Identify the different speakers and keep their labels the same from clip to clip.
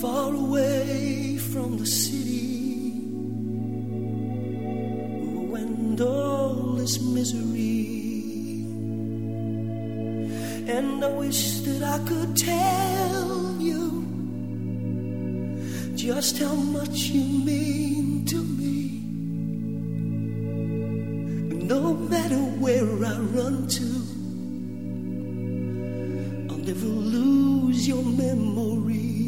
Speaker 1: far away from the city and all this misery. And I wish that I could tell you just how much you mean to me. No matter where I run to, I'll never lose your memory.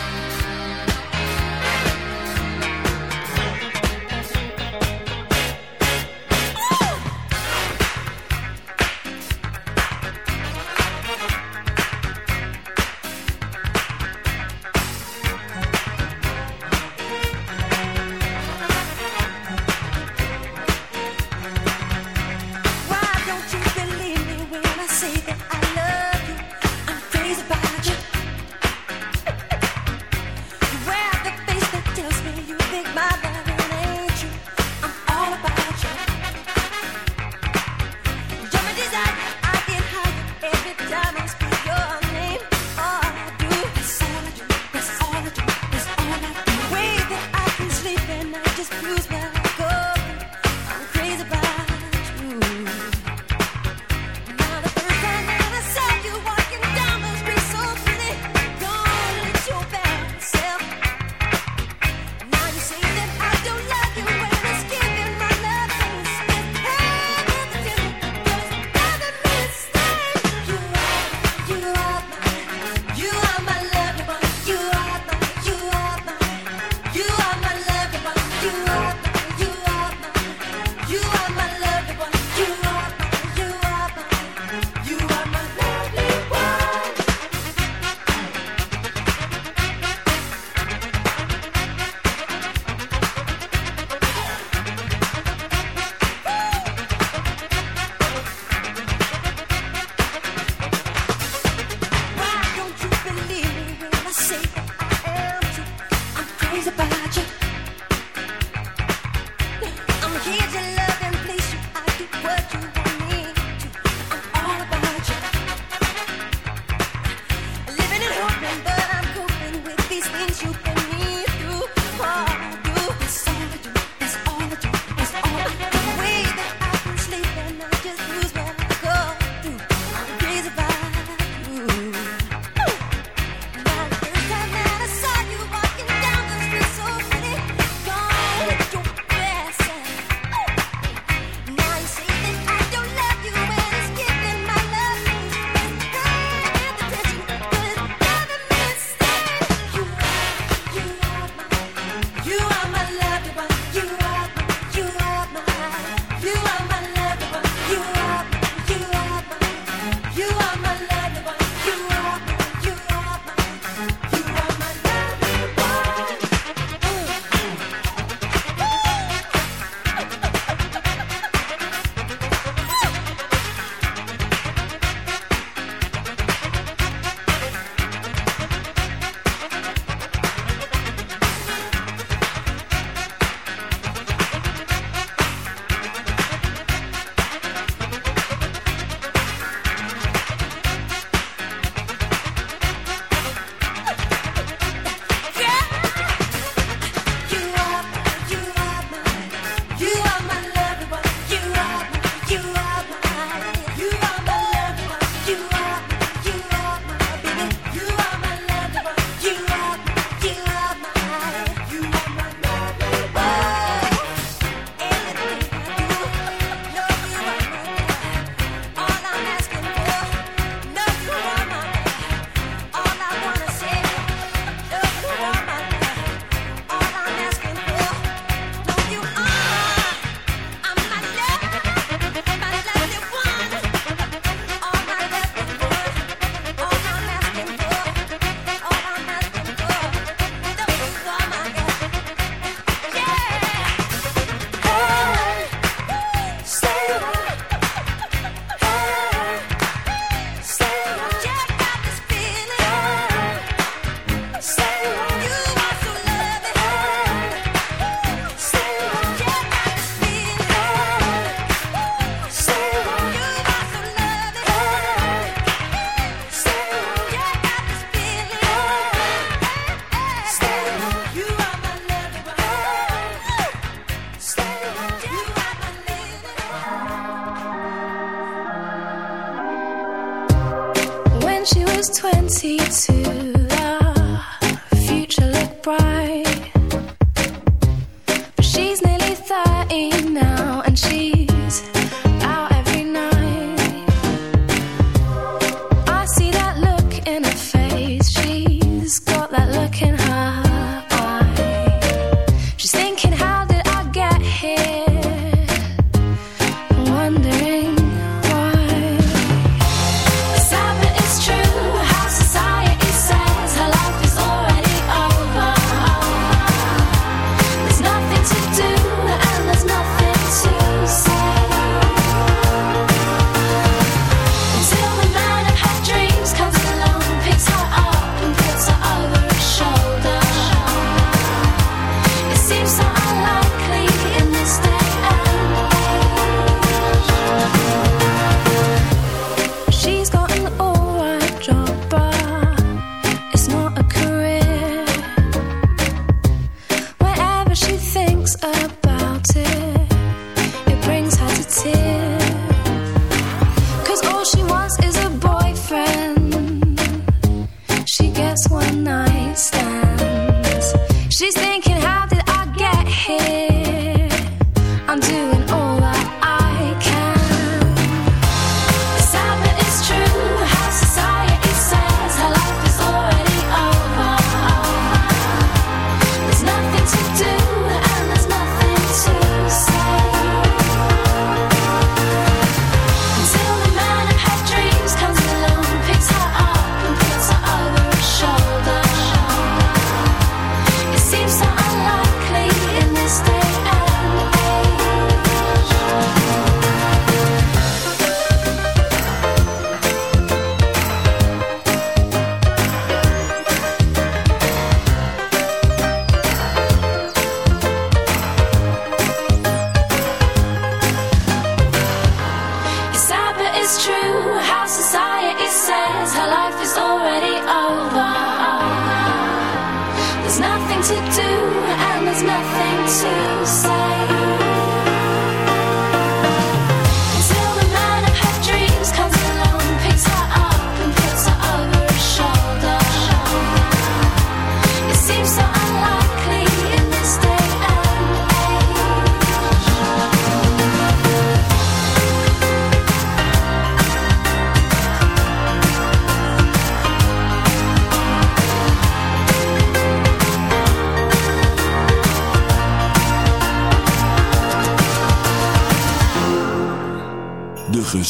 Speaker 2: guess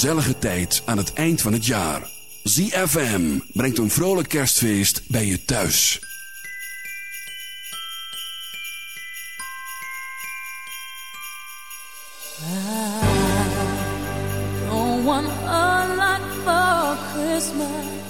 Speaker 2: gezellige tijd aan het eind van het jaar. ZFM brengt een vrolijk kerstfeest bij je thuis.
Speaker 3: Don't want a lot for Christmas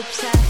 Speaker 4: obsessed.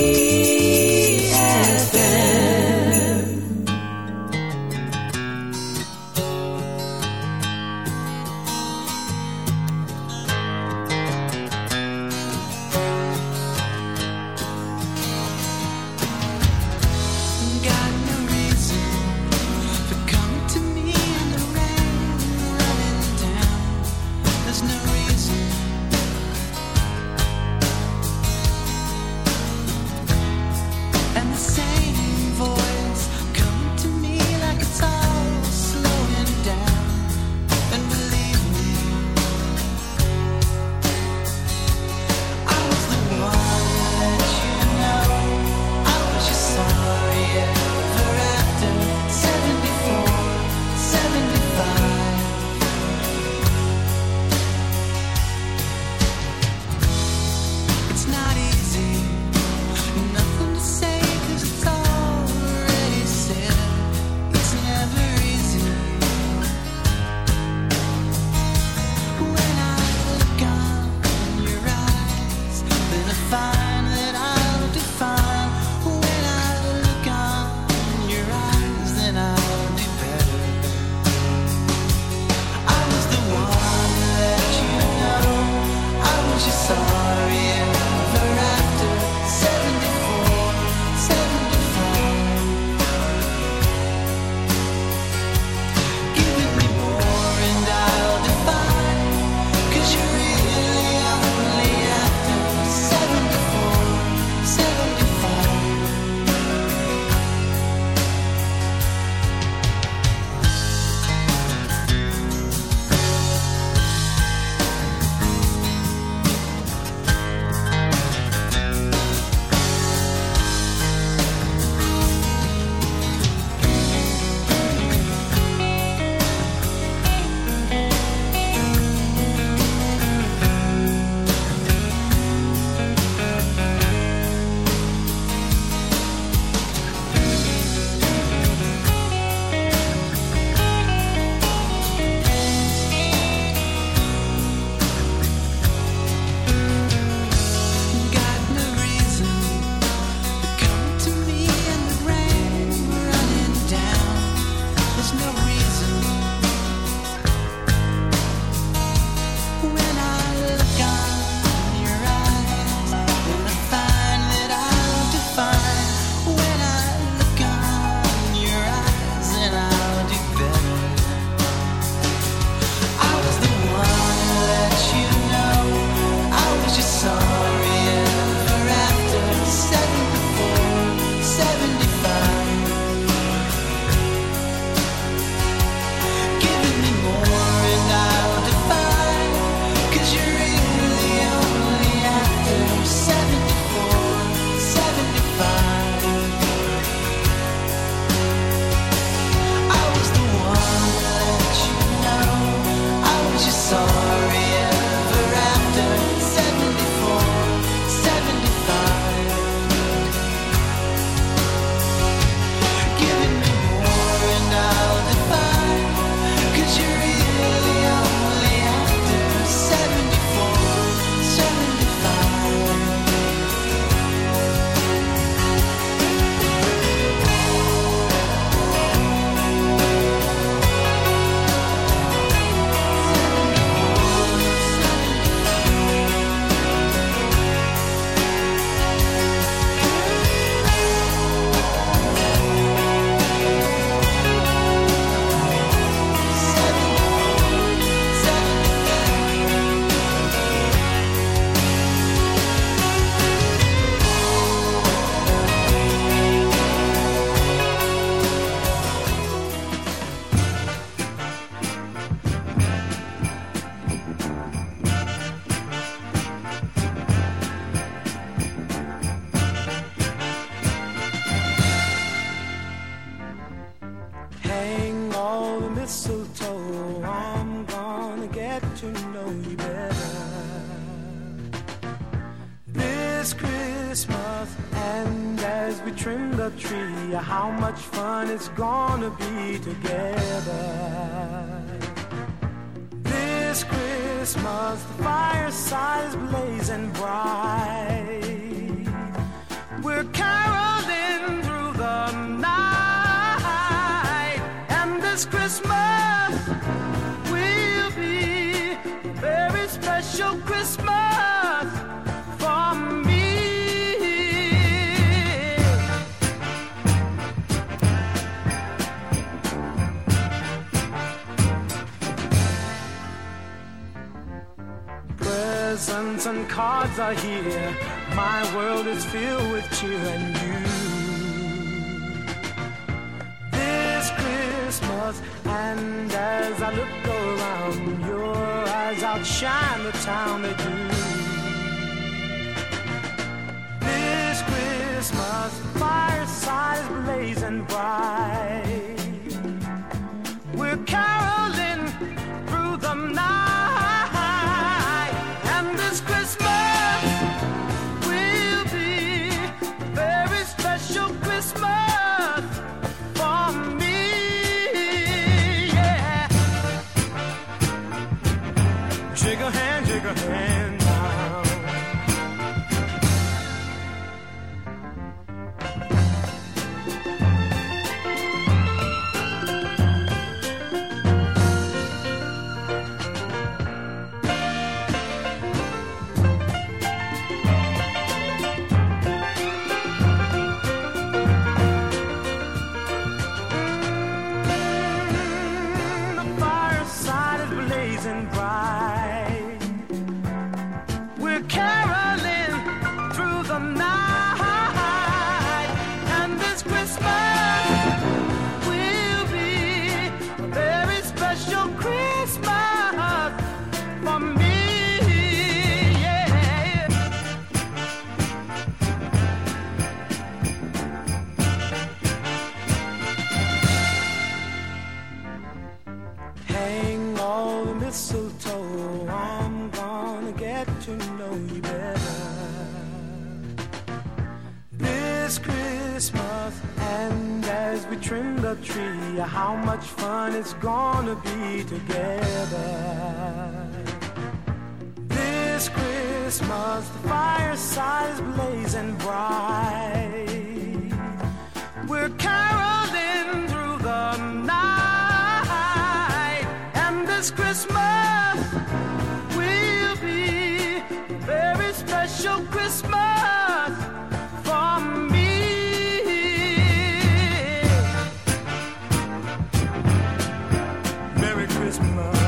Speaker 5: Christmas.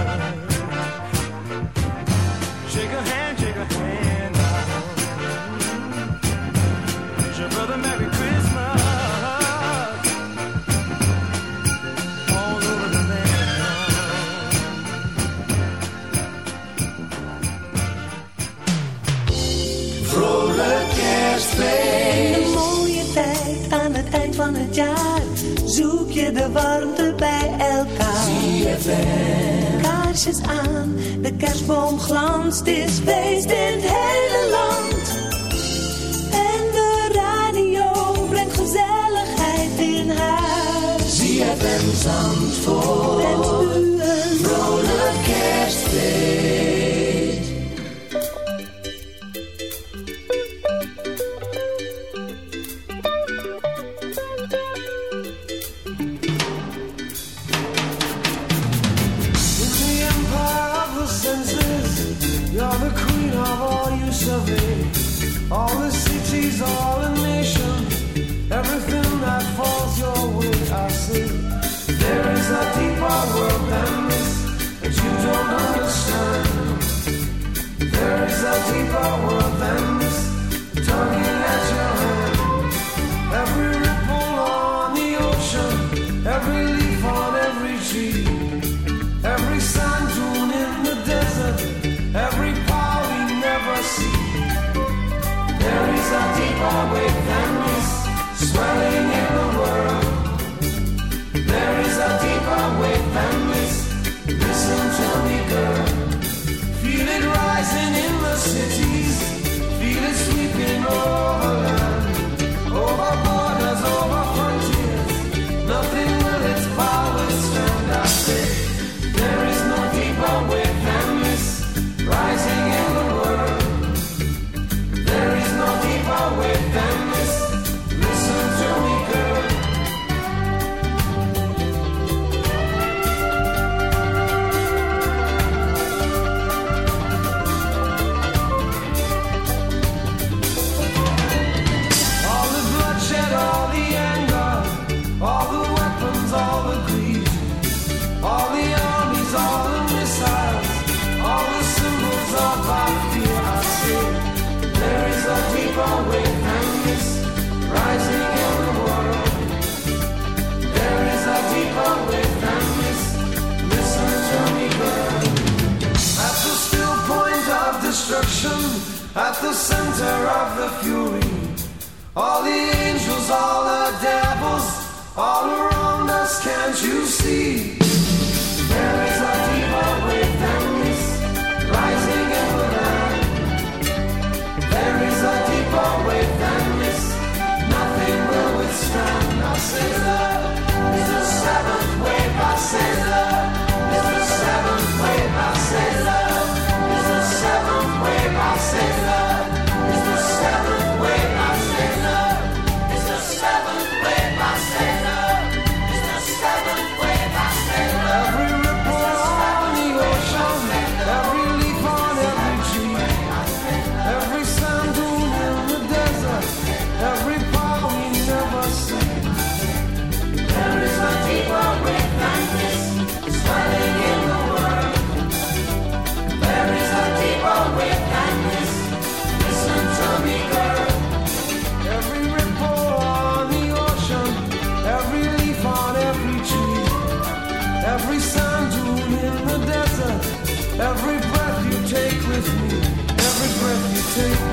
Speaker 6: Kaarsjes aan,
Speaker 7: to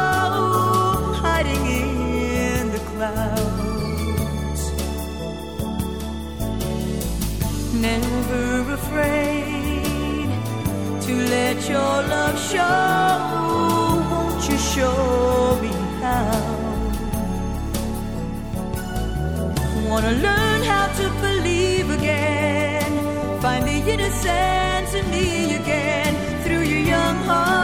Speaker 8: never afraid to let your love show. Won't you show me how? Wanna learn how to believe again, find the innocence in me again through your young heart.